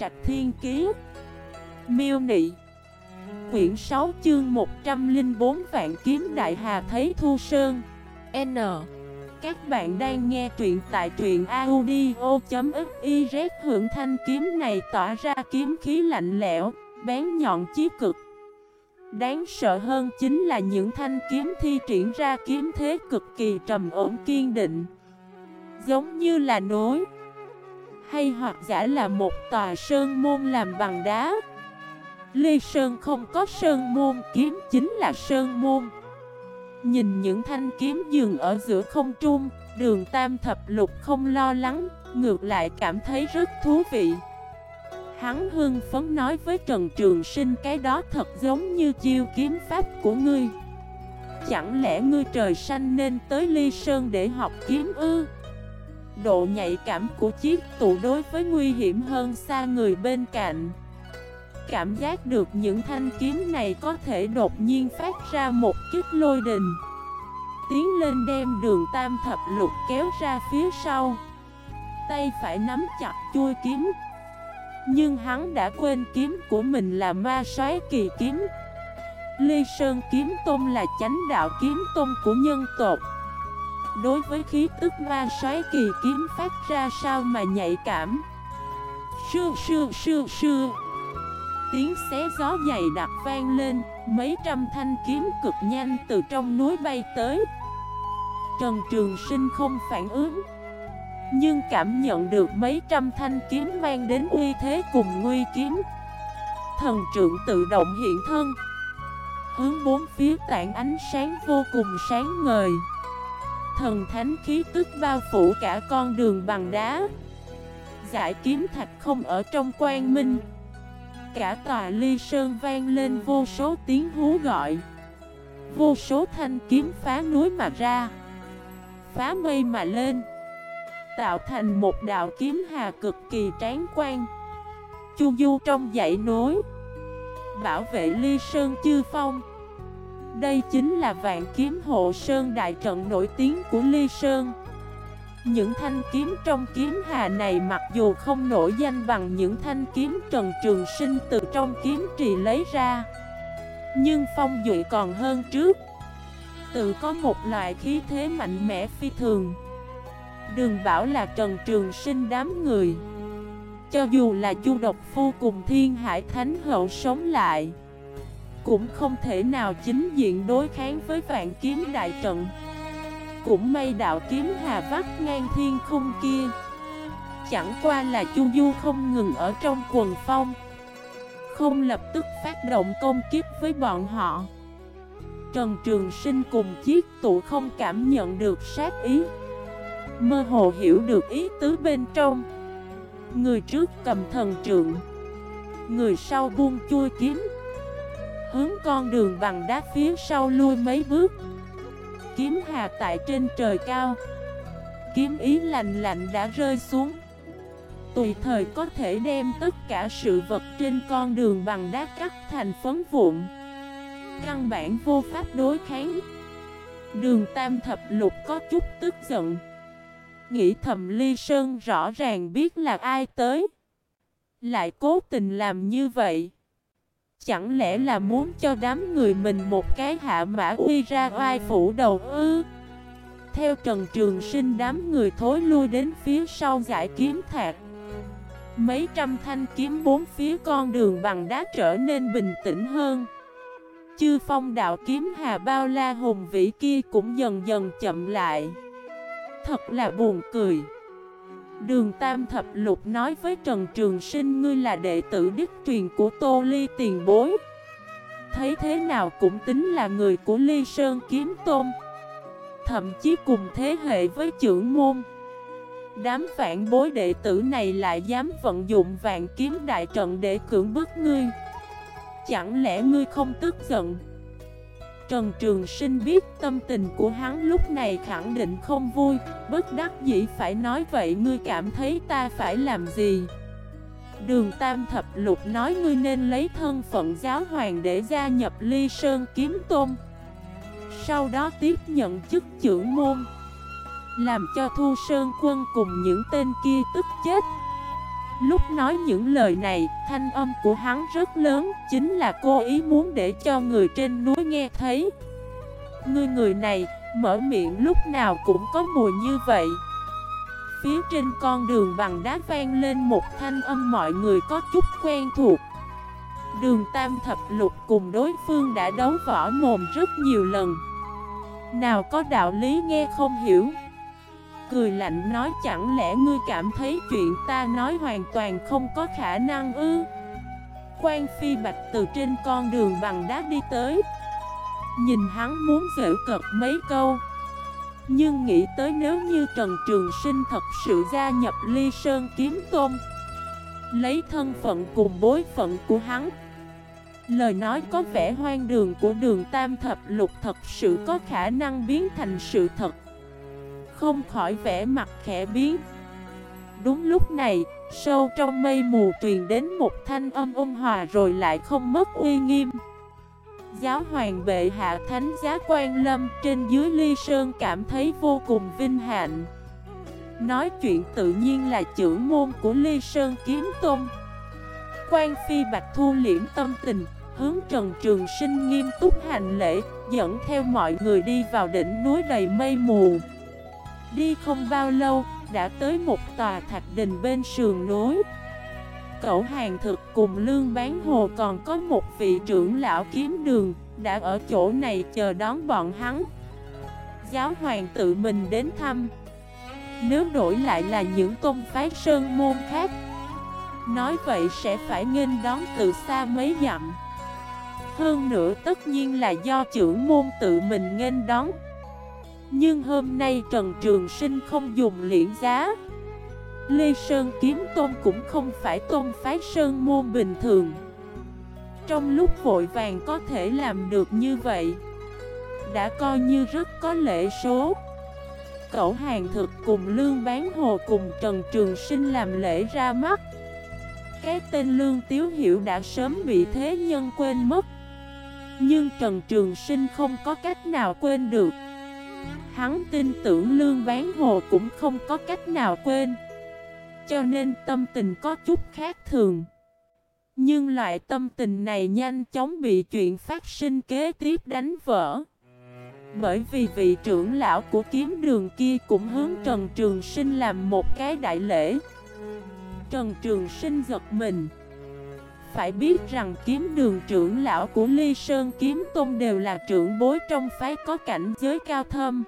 Trạch Thiên Kiế Miêu Nị. Quyển 6 chương 104 Vạn Kiếm Đại Hà Thấy Thu Sơn. N. Các bạn đang nghe truyện tại truyện audio.xyz Hưởng thanh kiếm này tỏa ra kiếm khí lạnh lẽo, bén nhọn chí cực. Đáng sợ hơn chính là những thanh kiếm thi triển ra kiếm thế cực kỳ trầm ổn kiên định. Giống như là nối hay hoặc giả là một tòa sơn môn làm bằng đá. Lê Sơn không có sơn môn, kiếm chính là sơn môn. Nhìn những thanh kiếm dừng ở giữa không trung, Đường tam thập lục không lo lắng, Ngược lại cảm thấy rất thú vị. Hắn hưng phấn nói với Trần Trường Sinh, cái đó thật giống như chiêu kiếm pháp của ngươi. Chẳng lẽ ngươi trời xanh nên tới ly sơn để học kiếm ư? Độ nhạy cảm của chiếc tụ đối với nguy hiểm hơn xa người bên cạnh. Cảm giác được những thanh kiếm này có thể đột nhiên phát ra một kích lôi đình. Tiến lên đem đường tam thập lục kéo ra phía sau. Tay phải nắm chặt chui kiếm. Nhưng hắn đã quên kiếm của mình là ma xoáy kỳ kiếm. Ly Sơn kiếm tôn là chánh đạo kiếm tôn của nhân tộc. Đối với khí tức ma xoáy kỳ kiếm phát ra sao mà nhạy cảm? Sư sư sư sư. Tiếng xé gió dày đặc vang lên, Mấy trăm thanh kiếm cực nhanh từ trong núi bay tới. Trần Trường Sinh không phản ứng, Nhưng cảm nhận được mấy trăm thanh kiếm mang đến uy thế cùng nguy kiếm. Thần trượng tự động hiện thân, Hướng bốn phía tản ánh sáng vô cùng sáng ngời. Thần thánh khí tức bao phủ cả con đường bằng đá. Giải kiếm thạch không ở trong quang minh. Cả tòa ly sơn vang lên vô số tiếng hú gọi. Vô số thanh kiếm phá núi mà ra. Phá mây mà lên. Tạo thành một đạo kiếm hà cực kỳ tráng quan. Chu du trong dãy núi. Bảo vệ ly sơn chư phong đây chính là vạn kiếm hộ sơn đại trận nổi tiếng của Ly Sơn. Những thanh kiếm trong kiếm hà này mặc dù không nổi danh bằng những thanh kiếm Trần Trường Sinh từ trong kiếm trì lấy ra, Nhưng phong dụy còn hơn trước. Tự có một loại khí thế mạnh mẽ phi thường. Đừng bảo là Trần Trường Sinh đám người. Cho dù là Chu Độc Phu cùng Thiên Hải Thánh Hậu sống lại cũng không thể nào chính diện đối kháng với vạn kiếm đại trận. Cũng may đạo kiếm hà vắt ngang thiên không kia. Chẳng qua là Chu Du không ngừng ở trong quần phong. Không lập tức phát động công kiếp với bọn họ. Trần Trường Sinh cùng chiếc tụ không cảm nhận được sát ý. Mơ hồ hiểu được ý tứ bên trong. Người trước cầm thần trượng. Người sau buông chui kiếm. Hướng con đường bằng đá phía sau lui mấy bước. Kiếm hà tại trên trời cao. Kiếm ý lạnh lạnh đã rơi xuống. Tùy thời có thể đem tất cả sự vật trên con đường bằng đá cắt thành phấn vụn. Căn bản vô pháp đối kháng. Đường tam thập lục có chút tức giận. Nghĩ thầm ly sơn rõ ràng biết là ai tới. Lại cố tình làm như vậy. Chẳng lẽ là muốn cho đám người mình một cái hạ mã uy ra oai phủ đầu ư? Theo Trần Trường Sinh, đám người thối lui đến phía sau giải kiếm thạc. Mấy trăm thanh kiếm bốn phía con đường bằng đá trở nên bình tĩnh hơn. Chư phong đạo kiếm hà bao la hùng vĩ kia cũng dần dần chậm lại. Thật là buồn cười. Đường Tam Thập Lục nói với Trần Trường Sinh, ngươi là đệ tử đích truyền của Tô Ly tiền bối. Thấy thế nào cũng tính là người của Ly Sơn Kiếm Tôn Thậm chí cùng thế hệ với trưởng môn. Đám phản bối đệ tử này lại dám vận dụng vạn kiếm đại trận để cưỡng bức ngươi. Chẳng lẽ ngươi không tức giận? Trần Trường Sinh biết tâm tình của hắn lúc này khẳng định không vui. Bất đắc dĩ phải nói, vậy ngươi cảm thấy ta phải làm gì? Đường Tam Thập Lục nói, ngươi nên lấy thân phận giáo hoàng để gia nhập Ly Sơn Kiếm Tôn. Sau đó tiếp nhận chức trưởng môn, Làm cho Thu Sơn Quân cùng những tên kia tức chết. Lúc nói những lời này, thanh âm của hắn rất lớn, chính là cô ý muốn để cho người trên núi nghe thấy. Người người này, mở miệng lúc nào cũng có mùi như vậy. Phía trên con đường bằng đá vang lên một thanh âm mọi người có chút quen thuộc. Đường Tam Thập Lục cùng đối phương đã đấu võ mồm rất nhiều lần. Nào có đạo lý nghe không hiểu. Cười lạnh nói, chẳng lẽ ngươi cảm thấy chuyện ta nói hoàn toàn không có khả năng ư? Quan Phi Bạch từ trên con đường bằng đá đi tới. Nhìn hắn muốn giễu cật mấy câu. Nhưng nghĩ tới nếu như Trần Trường Sinh thật sự gia nhập Ly Sơn Kiếm Tôn, Lấy thân phận cùng bối phận của hắn, Lời nói có vẻ hoang đường của đường Tam Thập Lục thật sự có khả năng biến thành sự thật không khỏi vẻ mặt khẽ biến. Đúng lúc này, sâu trong mây mù truyền đến một thanh âm ôn hòa rồi lại không mất uy nghiêm. Giáo hoàng bệ hạ thánh giá quan lâm trên dưới ly sơn cảm thấy vô cùng vinh hạnh. Nói chuyện tự nhiên là chữ môn của ly sơn kiếm tôn Quan phi bạch thu liễm tâm tình Hướng Trần Trường Sinh nghiêm túc hành lễ Dẫn theo mọi người đi vào đỉnh núi đầy mây mù. Đi không bao lâu, đã tới một tòa thạch đình bên sườn núi. Cậu hàng thực cùng lương bán hồ còn có một vị trưởng lão kiếm đường Đã ở chỗ này chờ đón bọn hắn. Giáo hoàng tự mình đến thăm. Nếu đổi lại là những tôn phái sơn môn khác Nói vậy sẽ phải nghênh đón từ xa mấy dặm. Hơn nữa tất nhiên là do trưởng môn tự mình nghênh đón nhưng hôm nay Trần Trường Sinh không dùng liễn giá. Lê Sơn Kiếm Tôn cũng không phải tôn phái Sơn môn bình thường. Trong lúc vội vàng có thể làm được như vậy, Đã coi như rất có lễ số. Cậu hàng thực cùng Lương Bán Hồ cùng Trần Trường Sinh làm lễ ra mắt. Cái tên Lương Tiếu Hiểu đã sớm bị thế nhân quên mất. Nhưng Trần Trường Sinh không có cách nào quên được. Hắn tin tưởng Lương Bán Hồ cũng không có cách nào quên. Cho nên tâm tình có chút khác thường. Nhưng loại tâm tình này nhanh chóng bị chuyện phát sinh kế tiếp đánh vỡ. Bởi vì vị trưởng lão của kiếm đường kia cũng hướng Trần Trường Sinh làm một cái đại lễ. Trần Trường Sinh giật mình. Phải biết rằng kiếm đường trưởng lão của Ly Sơn Kiếm Tôn đều là trưởng bối trong phái có cảnh giới cao thâm.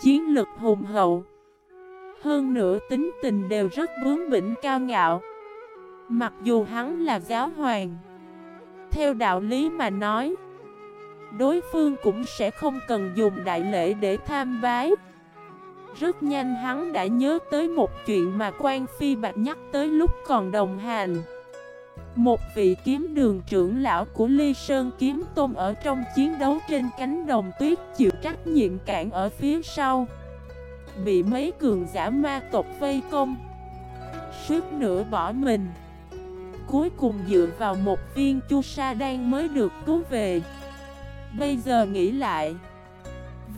Chiến lực hùng hậu. Hơn nữa tính tình đều rất bướng bỉnh cao ngạo. Mặc dù hắn là giáo hoàng, Theo đạo lý mà nói, Đối phương cũng sẽ không cần dùng đại lễ để tham bái. Rất nhanh hắn đã nhớ tới một chuyện mà quan Phi Bạch nhắc tới lúc còn đồng hành một vị kiếm đường trưởng lão của Ly Sơn kiếm tôn ở trong chiến đấu trên cánh đồng tuyết chịu trách nhiệm cản ở phía sau. Bị mấy cường giả ma tộc vây công. Suốt nửa bỏ mình. Cuối cùng dựa vào một viên chu sa đan mới được cứu về. Bây giờ nghĩ lại,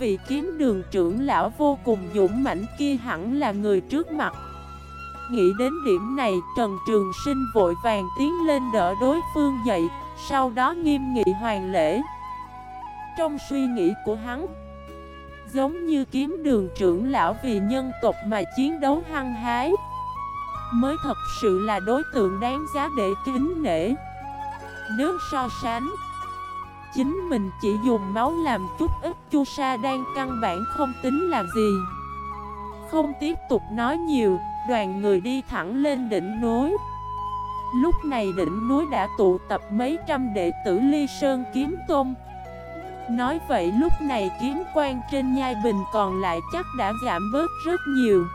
Vị kiếm đường trưởng lão vô cùng dũng mãnh kia hẳn là người trước mặt. Nghĩ đến điểm này, Trần Trường Sinh vội vàng tiến lên đỡ đối phương dậy, sau đó nghiêm nghị hoàng lễ. Trong suy nghĩ của hắn, giống như kiếm đường trưởng lão vì nhân tộc mà chiến đấu hăng hái, mới thật sự là đối tượng đáng giá để kính nể. Nếu so sánh, chính mình chỉ dùng máu làm chút ít chu sa đang căn bản không tính là gì. Không tiếp tục nói nhiều, Đoàn người đi thẳng lên đỉnh núi. Lúc này đỉnh núi đã tụ tập mấy trăm đệ tử Ly Sơn Kiếm Tôn Nói vậy lúc này kiếm quan trên nhai bình còn lại chắc đã giảm bớt rất nhiều.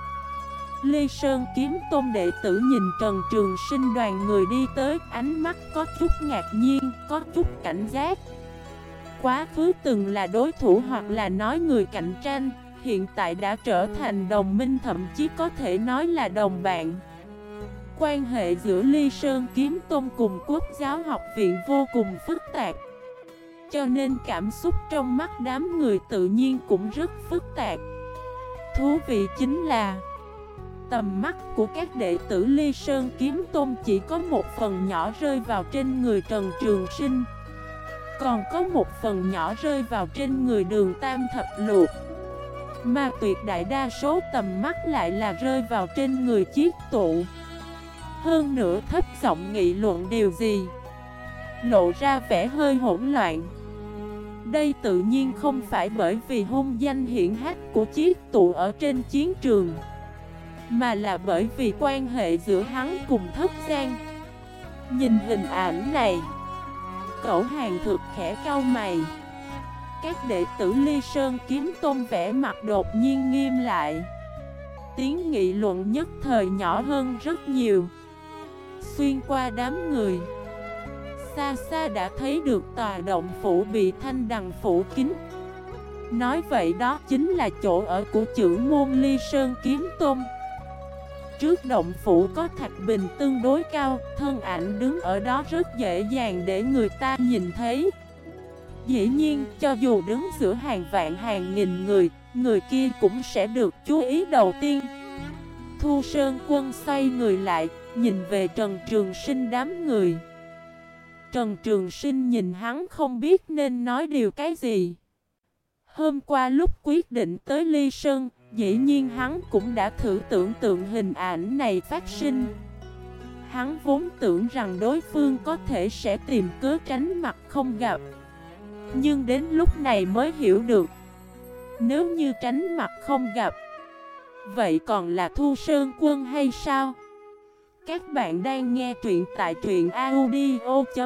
Ly Sơn kiếm tôn đệ tử nhìn Trần Trường Sinh đoàn người đi tới Ánh mắt có chút ngạc nhiên, có chút cảnh giác. Quá khứ từng là đối thủ hoặc là nói người cạnh tranh hiện tại đã trở thành đồng minh, thậm chí có thể nói là đồng bạn. Quan hệ giữa Ly Sơn Kiếm Tôn cùng Quốc giáo học viện vô cùng phức tạp. Cho nên cảm xúc trong mắt đám người tự nhiên cũng rất phức tạp. Thú vị chính là, Tầm mắt của các đệ tử Ly Sơn Kiếm Tôn chỉ có một phần nhỏ rơi vào trên người Trần Trường Sinh, Còn có một phần nhỏ rơi vào trên người đường Tam Thập Luộc mà tuyệt đại đa số tầm mắt lại là rơi vào trên người chiếc tụ. Hơn nữa thấp giọng nghị luận điều gì? Lộ ra vẻ hơi hỗn loạn. Đây tự nhiên không phải bởi vì hung danh hiển hách của chiếc tụ ở trên chiến trường, mà là bởi vì quan hệ giữa hắn cùng thất gian Nhìn hình ảnh này, Cậu hàng thực khẽ cau mày. Các đệ tử Ly Sơn kiếm tôn vẻ mặt đột nhiên nghiêm lại. Tiếng nghị luận nhất thời nhỏ hơn rất nhiều. Xuyên qua đám người Xa xa đã thấy được tòa động phủ bị thanh đằng phủ kín. Nói vậy đó chính là chỗ ở của chữ môn Ly Sơn Kiếm Tôn. Trước động phủ có thạch bình tương đối cao, thân ảnh đứng ở đó rất dễ dàng để người ta nhìn thấy. Dĩ nhiên, cho dù đứng giữa hàng vạn hàng nghìn người, người kia cũng sẽ được chú ý đầu tiên. Thu Sơn Quân xoay người lại, nhìn về Trần Trường Sinh đám người. Trần Trường Sinh nhìn hắn không biết nên nói điều cái gì. Hôm qua lúc quyết định tới Ly Sơn, Dĩ nhiên hắn cũng đã thử tưởng tượng hình ảnh này phát sinh Hắn vốn tưởng rằng đối phương có thể sẽ tìm cớ tránh mặt không gặp nhưng đến lúc này mới hiểu được Nếu như tránh mặt không gặp, Vậy còn là Thu Sơn Quân hay sao? Các bạn đang nghe truyện tại truyện audio.fif